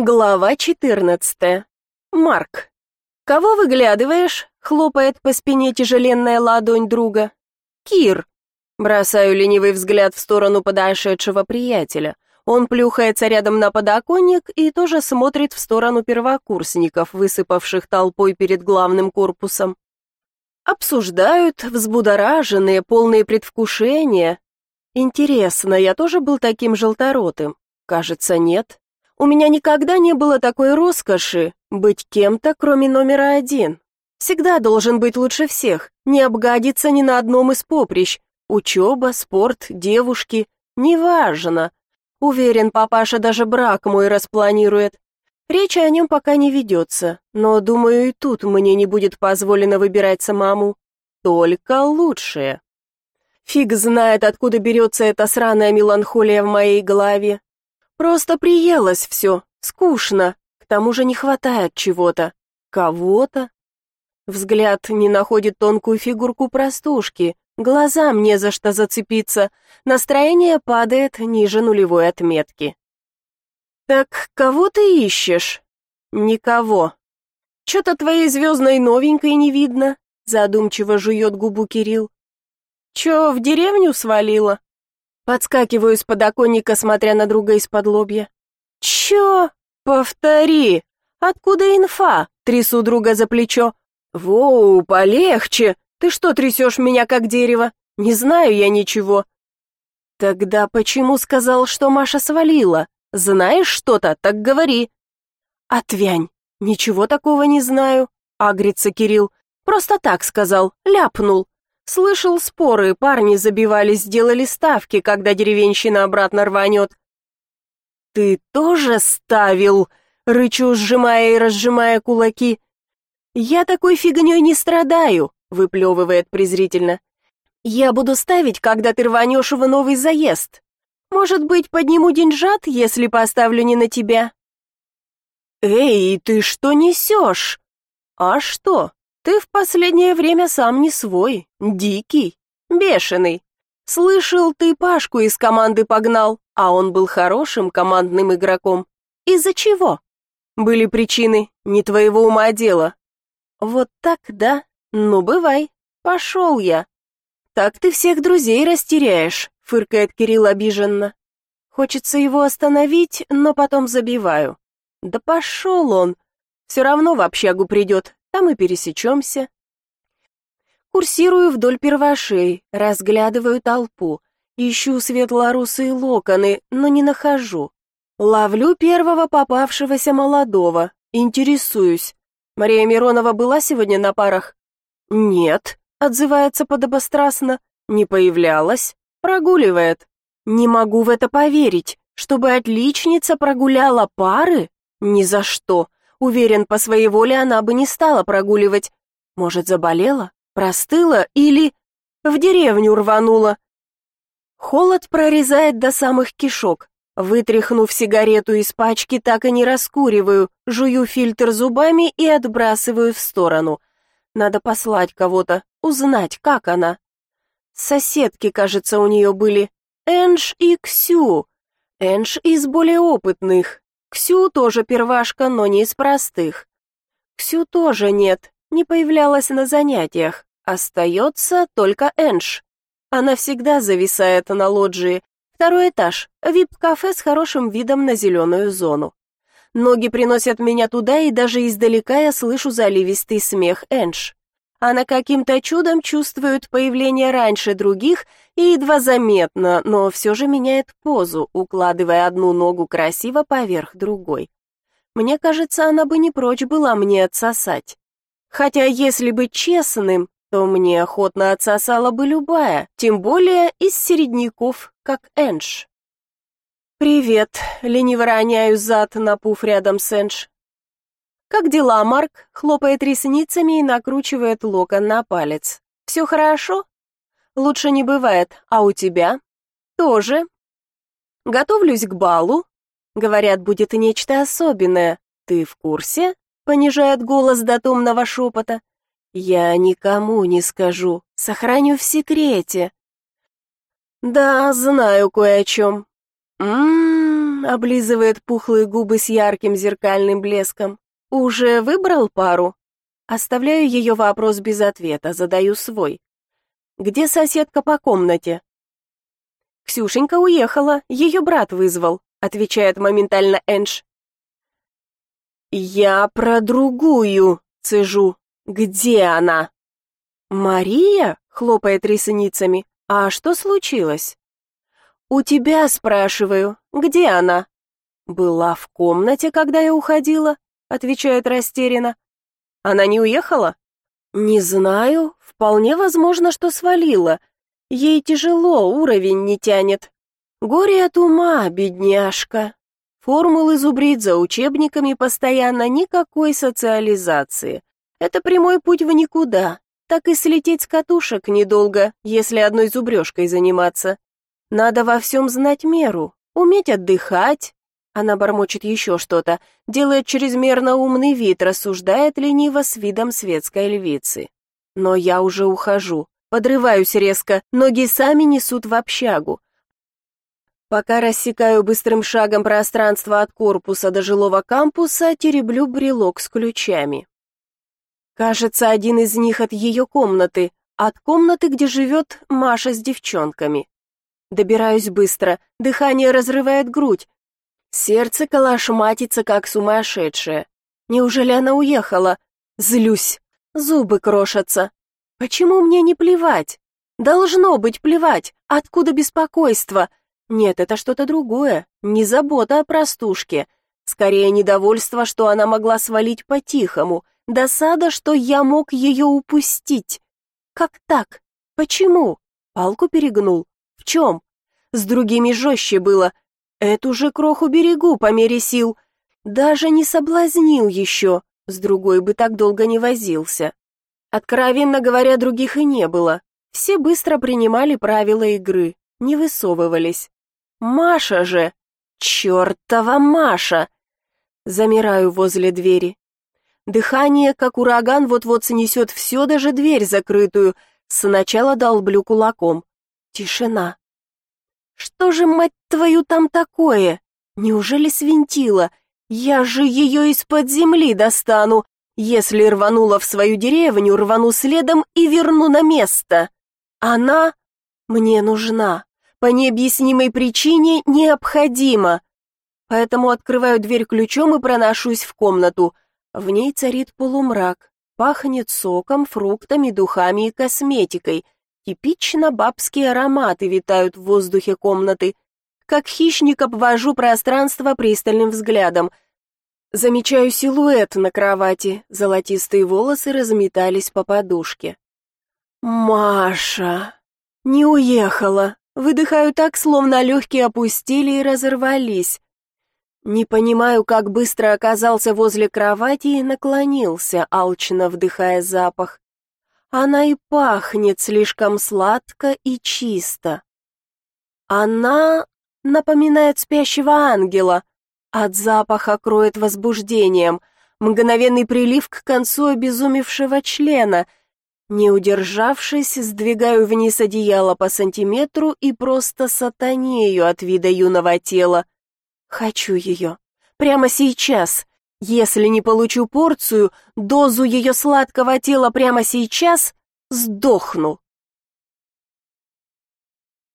Глава 14. Марк. «Кого выглядываешь?» — хлопает по спине тяжеленная ладонь друга. «Кир». Бросаю ленивый взгляд в сторону подошедшего приятеля. Он плюхается рядом на подоконник и тоже смотрит в сторону первокурсников, высыпавших толпой перед главным корпусом. Обсуждают, взбудораженные, полные предвкушения. Интересно, я тоже был таким желторотым? Кажется, нет. У меня никогда не было такой роскоши быть кем-то, кроме номера один. Всегда должен быть лучше всех, не обгадиться ни на одном из поприщ. Учеба, спорт, девушки, неважно. Уверен, папаша даже брак мой распланирует. Речи о нем пока не ведется, но, думаю, и тут мне не будет позволено выбирать самому. Только лучшее. Фиг знает, откуда берется эта сраная меланхолия в моей голове. Просто приелось все, скучно, к тому же не хватает чего-то, кого-то. Взгляд не находит тонкую фигурку простушки, глазам не за что зацепиться, настроение падает ниже нулевой отметки. «Так кого ты ищешь?» «Никого». «Чё-то твоей звездной новенькой не видно», задумчиво жует губу Кирилл. «Чё, в деревню свалила?» Подскакиваю с подоконника, смотря на друга из-под лобья. «Чё? Повтори! Откуда инфа?» Трясу друга за плечо. «Воу, полегче! Ты что трясешь меня, как дерево? Не знаю я ничего». «Тогда почему сказал, что Маша свалила? Знаешь что-то, так говори». «Отвянь, ничего такого не знаю», — агрится Кирилл. «Просто так сказал, ляпнул. Слышал споры, парни забивались, делали ставки, когда деревенщина обратно рванет. «Ты тоже ставил?» — рычу, сжимая и разжимая кулаки. «Я такой фигней не страдаю», — выплевывает презрительно. «Я буду ставить, когда ты рванешь в новый заезд. Может быть, подниму деньжат, если поставлю не на тебя?» «Эй, ты что несешь?» «А что? Ты в последнее время сам не свой, дикий, бешеный. Слышал, ты Пашку из команды погнал, а он был хорошим командным игроком. Из-за чего? Были причины, не твоего ума дело. Вот так, да? Ну, бывай. Пошел я. Так ты всех друзей растеряешь, фыркает Кирилл обиженно. Хочется его остановить, но потом забиваю. Да пошел он. Все равно в общагу придет, там и пересечемся. Курсирую вдоль первошей, разглядываю толпу, ищу светлорусые локоны, но не нахожу. Ловлю первого попавшегося молодого, интересуюсь. Мария Миронова была сегодня на парах? Нет, отзывается подобострастно, не появлялась, прогуливает. Не могу в это поверить, чтобы отличница прогуляла пары? Ни за что. Уверен, по своей воле она бы не стала прогуливать. Может, заболела, простыла или в деревню рванула. Холод прорезает до самых кишок. Вытряхнув сигарету из пачки, так и не раскуриваю, жую фильтр зубами и отбрасываю в сторону. Надо послать кого-то, узнать, как она. Соседки, кажется, у нее были. Энж и Ксю. Энж из более опытных, Ксю тоже первашка, но не из простых. Ксю тоже нет, не появлялась на занятиях. Остается только Энж. Она всегда зависает на лоджии. Второй этаж, вип-кафе с хорошим видом на зеленую зону. Ноги приносят меня туда, и даже издалека я слышу заливистый смех Энж. Она каким-то чудом чувствует появление раньше других и едва заметно, но все же меняет позу, укладывая одну ногу красиво поверх другой. Мне кажется, она бы не прочь была мне отсосать. Хотя, если быть честным, то мне охотно отсосала бы любая, тем более из середняков, как Эндж. «Привет», — лениво роняю зад на пуф рядом с Эндж. «Как дела, Марк?» — хлопает ресницами и накручивает локон на палец. «Все хорошо?» «Лучше не бывает. А у тебя?» «Тоже». «Готовлюсь к балу». Говорят, будет нечто особенное. «Ты в курсе?» — понижает голос до томного шепота. «Я никому не скажу. Сохраню в секрете». «Да, знаю кое о чем». «М-м-м...» Облизывает пухлые губы с ярким зеркальным блеском. «Уже выбрал пару?» Оставляю ее вопрос без ответа, задаю свой. «Где соседка по комнате?» «Ксюшенька уехала, ее брат вызвал», отвечает моментально Энж. «Я про другую», цежу. «Где она?» «Мария?» — хлопает ресницами. «А что случилось?» «У тебя, спрашиваю, где она?» «Была в комнате, когда я уходила», — отвечает растерянно. «Она не уехала?» «Не знаю. Вполне возможно, что свалила. Ей тяжело, уровень не тянет. Горе от ума, бедняжка. Формулы зубрит за учебниками постоянно, никакой социализации. Это прямой путь в никуда. Так и слететь с катушек недолго, если одной зубрежкой заниматься. Надо во всем знать меру, уметь отдыхать. Она бормочет еще что-то, делает чрезмерно умный вид, рассуждает лениво с видом светской львицы. Но я уже ухожу, подрываюсь резко, ноги сами несут в общагу. Пока рассекаю быстрым шагом пространство от корпуса до жилого кампуса, тереблю брелок с ключами. Кажется, один из них от ее комнаты, от комнаты, где живет Маша с девчонками. Добираюсь быстро, дыхание разрывает грудь. Сердце калашматится, как сумасшедшее. Неужели она уехала? Злюсь. Зубы крошатся. Почему мне не плевать? Должно быть плевать. Откуда беспокойство? Нет, это что-то другое. Не забота о простушке. Скорее, недовольство, что она могла свалить по-тихому. Досада, что я мог ее упустить. Как так? Почему? Палку перегнул. В чем? С другими жестче было. Эту же кроху берегу по мере сил. Даже не соблазнил еще. С другой бы так долго не возился. Откровенно говоря, других и не было. Все быстро принимали правила игры, не высовывались. Маша же! Чертова Маша! Замираю возле двери. Дыхание, как ураган, вот-вот снесет все, даже дверь закрытую. Сначала долблю кулаком. Тишина. Что же, мать твою, там такое? Неужели свинтила? Я же ее из-под земли достану. Если рванула в свою деревню, рвану следом и верну на место. Она мне нужна. По необъяснимой причине необходима. Поэтому открываю дверь ключом и проношусь в комнату. В ней царит полумрак. Пахнет соком, фруктами, духами и косметикой — Типично бабские ароматы витают в воздухе комнаты. Как хищник обвожу пространство пристальным взглядом. Замечаю силуэт на кровати, золотистые волосы разметались по подушке. «Маша! Не уехала!» Выдыхаю так, словно легкие опустили и разорвались. Не понимаю, как быстро оказался возле кровати и наклонился, алчно вдыхая запах. Она и пахнет слишком сладко и чисто. Она напоминает спящего ангела. От запаха кроет возбуждением. Мгновенный прилив к концу обезумевшего члена. Не удержавшись, сдвигаю вниз одеяло по сантиметру и просто сатанею от вида юного тела. Хочу ее. Прямо сейчас. Если не получу порцию, дозу ее сладкого тела прямо сейчас, сдохну.